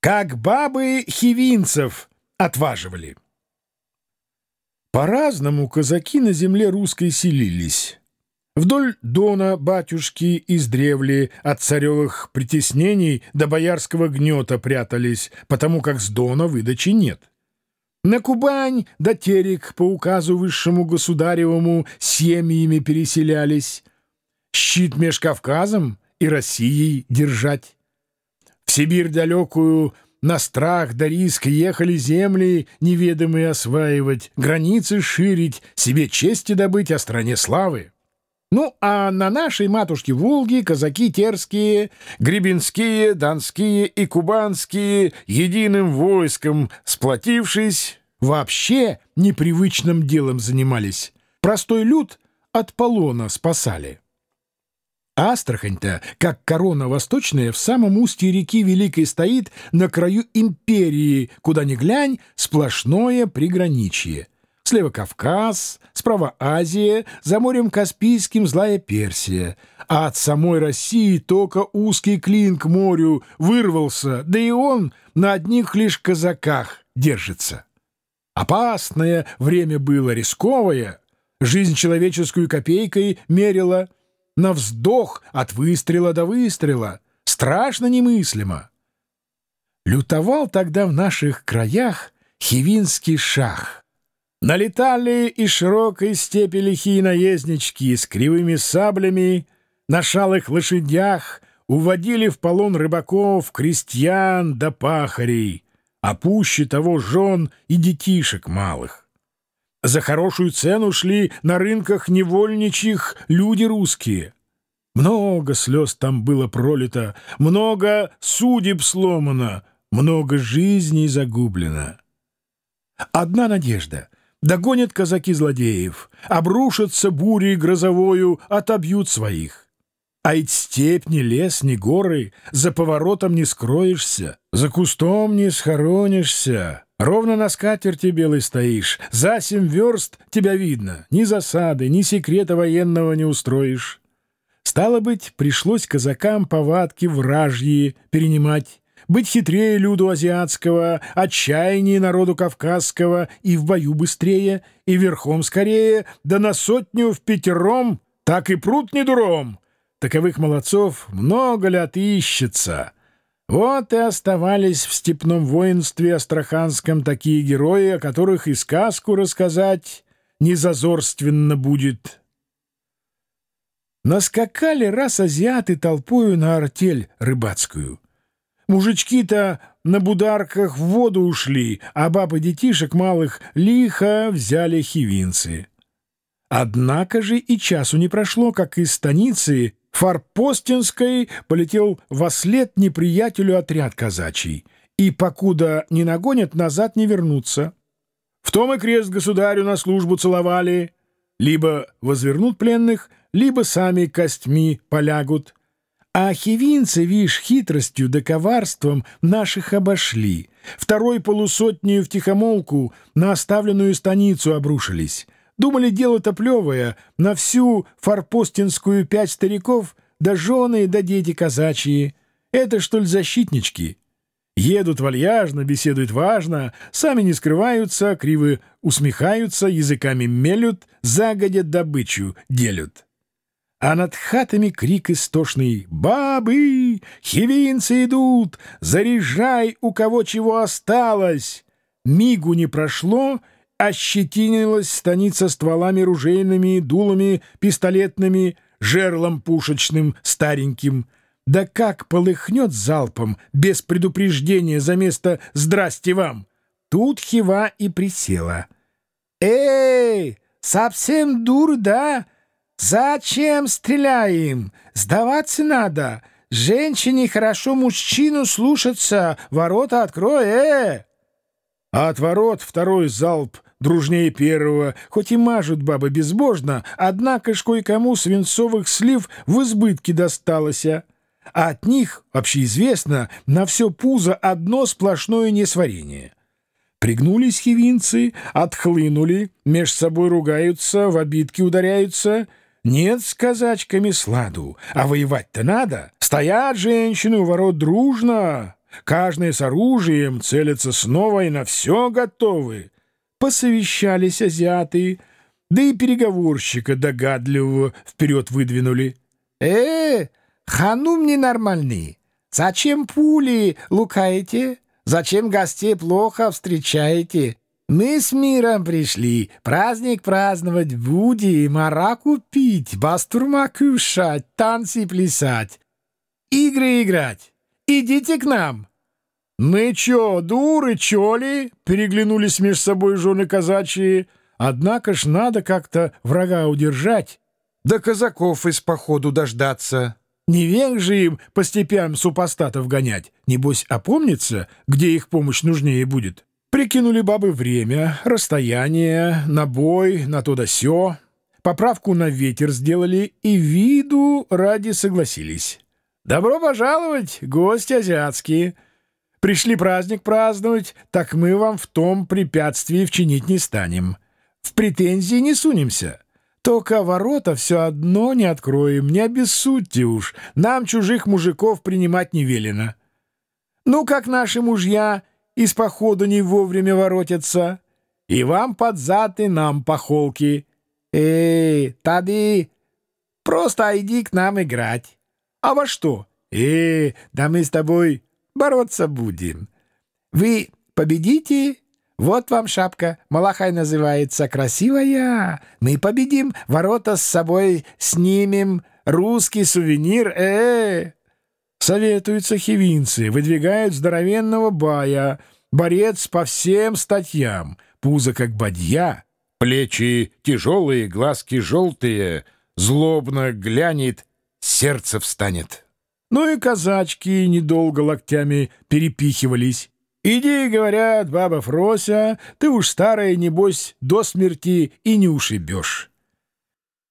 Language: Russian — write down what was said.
как бабы хивинцев отваживали. По-разному казаки на земле русской селились. Вдоль Дона батюшки издревле от царевых притеснений до боярского гнета прятались, потому как с Дона выдачи нет. На Кубань до Терек по указу высшему государевому семьями переселялись. Щит меж Кавказом и Россией держать. В Сибирь далекую на страх да риск ехали земли неведомые осваивать, границы ширить, себе чести добыть, о стране славы. Ну, а на нашей матушке Волге казаки терские, гребенские, донские и кубанские единым войском, сплотившись, вообще непривычным делом занимались. Простой люд от полона спасали. Астрахань-то, как корона восточная, в самом устье реки Великой стоит на краю империи, куда ни глянь, сплошное приграничье. Слева Кавказ, справа Азия, за морем Каспийским злая Персия. А от самой России только узкий клин к морю вырвался, да и он на одних лишь казаках держится. Опасное время было, рисковое. Жизнь человеческую копейкой мерила — на вздох от выстрела до выстрела. Страшно немыслимо. Лютовал тогда в наших краях хивинский шах. Налетали из широкой степи лихие наезднички с кривыми саблями, на шалых лошадях уводили в полон рыбаков, крестьян да пахарей, а пуще того жен и детишек малых. За хорошую цену шли на рынках невольничьих люди русские. Много слез там было пролито, много судеб сломано, много жизней загублено. Одна надежда — догонят казаки злодеев, обрушатся бурей грозовою, отобьют своих. А ведь степь, ни лес, ни горы, за поворотом не скроешься, за кустом не схоронишься. Ровно на скатерти белой стоишь, за семь верст тебя видно, ни засады, ни секрета военного не устроишь. Стало быть, пришлось казакам повадки вражьи перенимать, быть хитрее люду азиатского, отчаяннее народу кавказского, и в бою быстрее, и верхом скорее, да на сотню в пятером, так и пруд не дуром. Таковых молодцов много лет ищется». Вот и оставались в степном воинстве астраханском такие герои, о которых и сказку рассказать незазорственно будет. Наскакали раз азиаты толпою на артель рыбацкую. Мужички-то на бударках в воду ушли, а бабы детишек малых лихо взяли хивинцы. Однако же и часу не прошло, как из станицы Фарпостинской полетел во след неприятелю отряд казачий, и, покуда не нагонят, назад не вернуться. В том и крест государю на службу целовали. Либо возвернут пленных, либо сами костьми полягут. А хивинцы, вишь, хитростью да коварством наших обошли. Второй полусотнею втихомолку на оставленную станицу обрушились. Думали, дело-то плевое, на всю форпостинскую пять стариков, да жены, да дети казачьи. Это, что ли, защитнички? Едут вальяжно, беседуют важно, сами не скрываются, криво усмехаются, языками мелют, загодя добычу делют. А над хатами крик истошный «Бабы! Хивинцы идут! Заряжай, у кого чего осталось!» Мигу не прошло, ощетинилась станица стволами ружейными, дулами пистолетными, жерлом пушечным стареньким. Да как полыхнет залпом, без предупреждения, за место «Здрасте вам!» Тут Хива и присела. «Эй, совсем дур, да? Зачем стреляем? Сдаваться надо. Женщине хорошо мужчину слушаться. Ворота открой, э!» А от ворот второй залп дружнее первого, хоть и мажут бабы безбожно, однако ж кое-кому свинцовых слив в избытке досталось, а от них, общеизвестно, на все пузо одно сплошное несварение. Пригнулись хивинцы, отхлынули, меж собой ругаются, в обидки ударяются. Нет с казачками сладу, а воевать-то надо. Стоят женщины у ворот дружно, Каждый с оружием целятся снова и на все готовы. Посовещались азиаты, да и переговорщика догадливого вперед выдвинули. «Э, ханум ненормальный, зачем пули лукаете? Зачем гостей плохо встречаете? Мы с миром пришли, праздник праздновать будем, араку пить, бастурма кушать, танцы плясать, игры играть. Идите к нам!» «Мы чё, дуры, чё ли?» — переглянулись между собой жены казачьи. «Однако ж надо как-то врага удержать, да казаков из походу дождаться. Не век же им по степям супостатов гонять. Небось, опомнится, где их помощь нужнее будет». Прикинули бабы время, расстояние, набой, на то да сё. Поправку на ветер сделали и виду ради согласились. «Добро пожаловать, гости азиатские! Пришли праздник праздновать, так мы вам в том препятствии вчинить не станем. В претензии не сунемся. Только ворота все одно не откроем, не обессудьте уж, нам чужих мужиков принимать не велено. Ну, как наши мужья из походу не вовремя воротятся, и вам под зад, и нам по холке. Эй, тады, просто иди к нам играть. А во что? Э, да мы с тобой бороться будем. Вы победите, вот вам шапка, Малахай называется, красивая. Мы победим, ворота с собой снимем, русский сувенир, э, -э. Советуются хивинцы, выдвигают здоровенного бая, борец по всем статьям, пузо как бадья, плечи тяжелые, глазки желтые, злобно глянет, сердце встанет. Ну и казачки недолго локтями перепихивались. «Иди, — говорят, баба Фрося, — ты уж старая, небось, до смерти и не ушибешь».